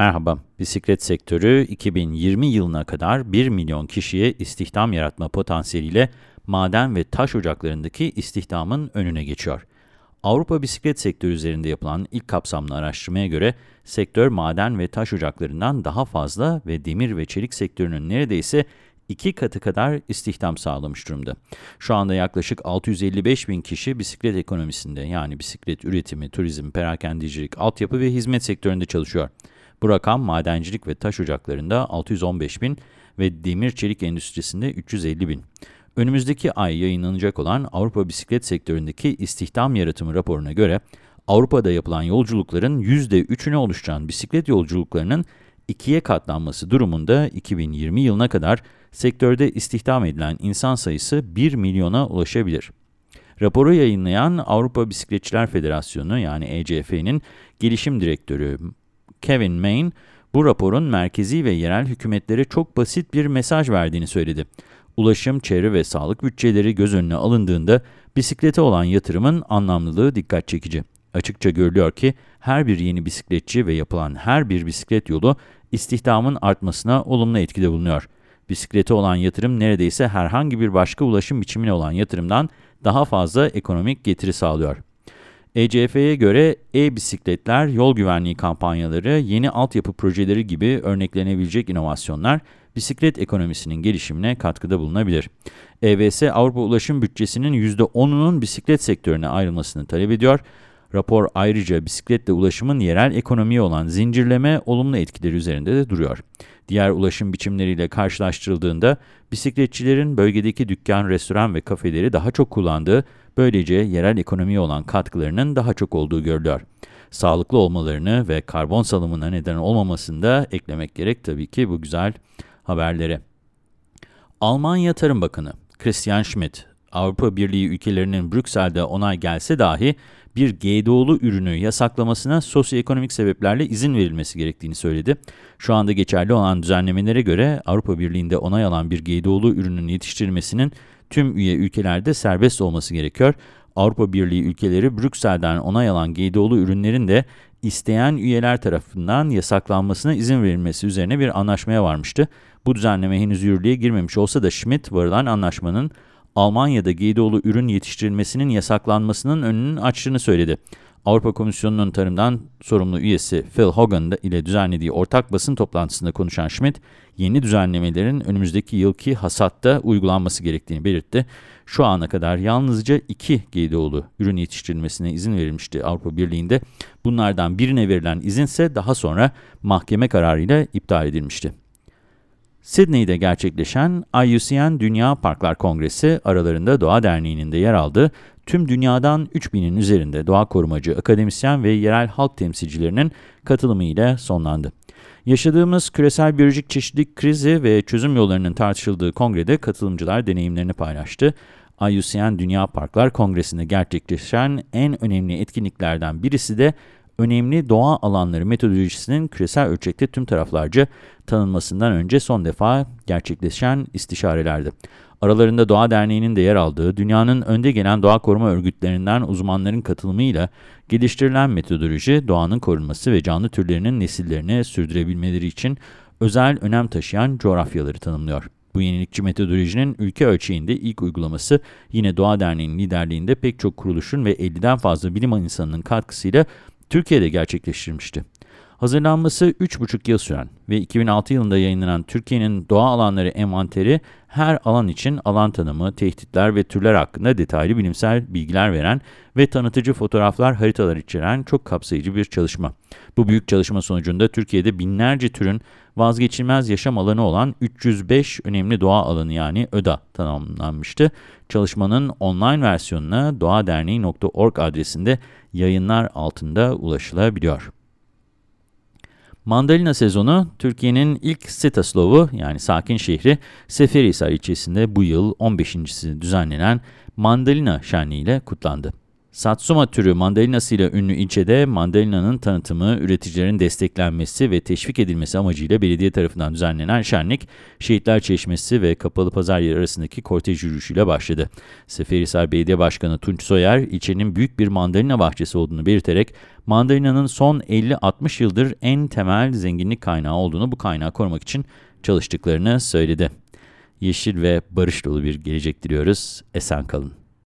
Merhaba, bisiklet sektörü 2020 yılına kadar 1 milyon kişiye istihdam yaratma potansiyeliyle maden ve taş ocaklarındaki istihdamın önüne geçiyor. Avrupa bisiklet sektörü üzerinde yapılan ilk kapsamlı araştırmaya göre sektör maden ve taş ocaklarından daha fazla ve demir ve çelik sektörünün neredeyse iki katı kadar istihdam sağlamış durumda. Şu anda yaklaşık 655 bin kişi bisiklet ekonomisinde yani bisiklet üretimi, turizm, perakendicilik, altyapı ve hizmet sektöründe çalışıyor. Bu rakam madencilik ve taş ocaklarında 615 bin ve demir çelik endüstrisinde 350 bin. Önümüzdeki ay yayınlanacak olan Avrupa bisiklet sektöründeki istihdam yaratımı raporuna göre Avrupa'da yapılan yolculukların %3'ünü oluşturan bisiklet yolculuklarının ikiye katlanması durumunda 2020 yılına kadar sektörde istihdam edilen insan sayısı 1 milyona ulaşabilir. Raporu yayınlayan Avrupa Bisikletçiler Federasyonu yani ECF'nin gelişim direktörü Kevin Main, bu raporun merkezi ve yerel hükümetlere çok basit bir mesaj verdiğini söyledi. Ulaşım, çevre ve sağlık bütçeleri göz önüne alındığında bisiklete olan yatırımın anlamlılığı dikkat çekici. Açıkça görülüyor ki her bir yeni bisikletçi ve yapılan her bir bisiklet yolu istihdamın artmasına olumlu etkide bulunuyor. Bisiklete olan yatırım neredeyse herhangi bir başka ulaşım biçimine olan yatırımdan daha fazla ekonomik getiri sağlıyor. ECF'ye göre e-bisikletler, yol güvenliği kampanyaları, yeni altyapı projeleri gibi örneklenebilecek inovasyonlar bisiklet ekonomisinin gelişimine katkıda bulunabilir. EVS, Avrupa ulaşım bütçesinin %10'unun bisiklet sektörüne ayrılmasını talep ediyor. Rapor ayrıca bisikletle ulaşımın yerel ekonomiye olan zincirleme olumlu etkileri üzerinde de duruyor. Diğer ulaşım biçimleriyle karşılaştırıldığında bisikletçilerin bölgedeki dükkan, restoran ve kafeleri daha çok kullandığı, böylece yerel ekonomiye olan katkılarının daha çok olduğu görülüyor. Sağlıklı olmalarını ve karbon salımına neden olmamasını da eklemek gerek tabii ki bu güzel haberlere. Almanya Tarım Bakanı Christian Schmidt, Avrupa Birliği ülkelerinin Brüksel'de onay gelse dahi bir GDO'lu ürünü yasaklamasına sosyoekonomik sebeplerle izin verilmesi gerektiğini söyledi. Şu anda geçerli olan düzenlemelere göre Avrupa Birliği'nde onay alan bir GDO'lu ürünün yetiştirilmesinin tüm üye ülkelerde serbest olması gerekiyor. Avrupa Birliği ülkeleri Brüksel'den onay alan GDO'lu ürünlerin de isteyen üyeler tarafından yasaklanmasına izin verilmesi üzerine bir anlaşmaya varmıştı. Bu düzenleme henüz yürürlüğe girmemiş olsa da Schmidt varılan anlaşmanın Almanya'da GDO'lu ürün yetiştirilmesinin yasaklanmasının önünün açtığını söyledi. Avrupa Komisyonu'nun tarımdan sorumlu üyesi Phil Hogan ile düzenlediği ortak basın toplantısında konuşan Schmidt, yeni düzenlemelerin önümüzdeki yılki hasatta uygulanması gerektiğini belirtti. Şu ana kadar yalnızca iki GDO'lu ürün yetiştirilmesine izin verilmişti Avrupa Birliği'nde. Bunlardan birine verilen izinse daha sonra mahkeme kararıyla iptal edilmişti. Sydney'de gerçekleşen IUCN Dünya Parklar Kongresi aralarında Doğa Derneği'nin de yer aldığı tüm dünyadan 3000'in üzerinde doğa korumacı, akademisyen ve yerel halk temsilcilerinin katılımıyla sonlandı. Yaşadığımız küresel biyolojik çeşitlilik krizi ve çözüm yollarının tartışıldığı kongrede katılımcılar deneyimlerini paylaştı. IUCN Dünya Parklar Kongresi'nde gerçekleşen en önemli etkinliklerden birisi de önemli doğa alanları metodolojisinin küresel ölçekte tüm taraflarca tanınmasından önce son defa gerçekleşen istişarelerdi. Aralarında Doğa Derneği'nin de yer aldığı, dünyanın önde gelen doğa koruma örgütlerinden uzmanların katılımıyla geliştirilen metodoloji, doğanın korunması ve canlı türlerinin nesillerini sürdürebilmeleri için özel önem taşıyan coğrafyaları tanımlıyor. Bu yenilikçi metodolojinin ülke ölçeğinde ilk uygulaması yine Doğa Derneği'nin liderliğinde pek çok kuruluşun ve 50'den fazla bilim insanının katkısıyla Türkiye'de gerçekleştirmişti. Hazırlanması 3,5 yıl süren ve 2006 yılında yayınlanan Türkiye'nin doğa alanları envanteri her alan için alan tanımı, tehditler ve türler hakkında detaylı bilimsel bilgiler veren ve tanıtıcı fotoğraflar, haritalar içeren çok kapsayıcı bir çalışma. Bu büyük çalışma sonucunda Türkiye'de binlerce türün vazgeçilmez yaşam alanı olan 305 önemli doğa alanı yani ÖDA tanımlanmıştı. Çalışmanın online versiyonuna doğaderneği.org adresinde yayınlar altında ulaşılabiliyor. Mandalina sezonu Türkiye'nin ilk Sitaslov'u yani sakin şehri Seferihisar ilçesinde bu yıl 15.si düzenlenen Mandalina Şenliği ile kutlandı. Satsuma türü mandalinasıyla ünlü ilçede mandalinanın tanıtımı, üreticilerin desteklenmesi ve teşvik edilmesi amacıyla belediye tarafından düzenlenen şenlik, Şehitler Çeşmesi ve Kapalı Pazar yeri arasındaki kortej yürüyüşüyle başladı. Seferihisar Belediye Başkanı Tunç Soyer, ilçenin büyük bir mandalina bahçesi olduğunu belirterek, mandalinanın son 50-60 yıldır en temel zenginlik kaynağı olduğunu, bu kaynağı korumak için çalıştıklarını söyledi. Yeşil ve barış dolu bir gelecek diliyoruz. Esen kalın.